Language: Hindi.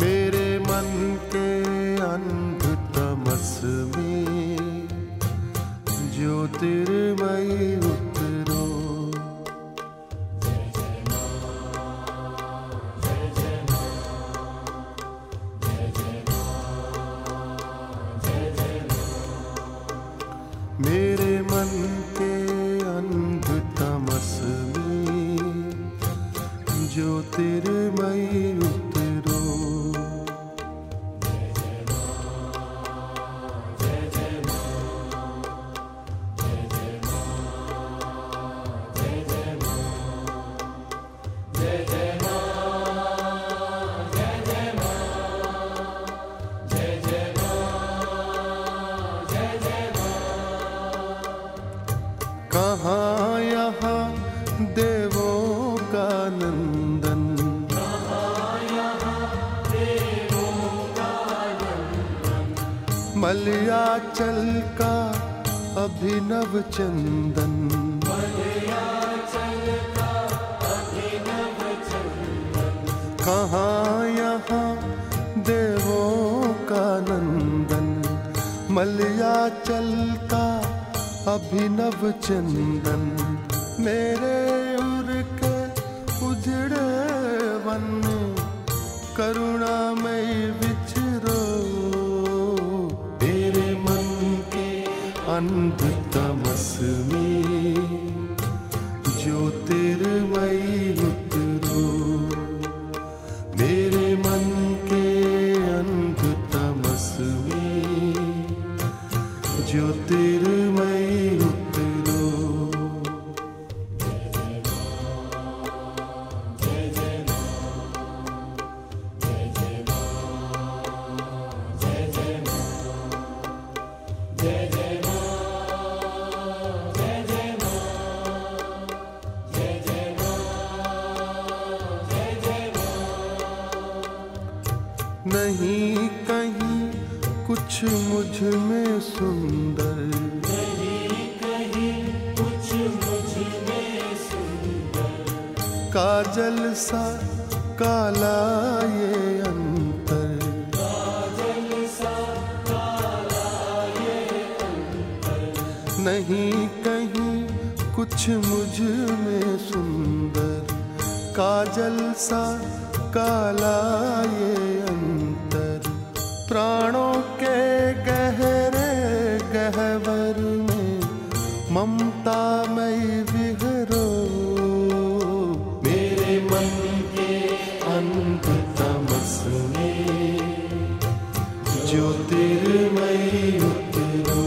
मेरे मन के अंध तमस में ज्योतिर्मयी कहाँ यहाँ देवों का नंदन। मलयाचल का अभिनव चंदन। कहाँ यहाँ देवों का नंदन। मलयाचल अभिनव चंदन, मेरे उर के उजड़े वन। करुणामय विचरो तेरे मन के अंध तमस में। ज्योतिर्मयी उतरो ज्योतिर्मयी नहीं कहीं कुछ मुझमें सुंदर। काजल सा काला ये अंतर। नहीं कहीं कुछ मुझमें सुंदर। काजल सा काला ये अंतर। प्राणों பெருமை உத்திரோ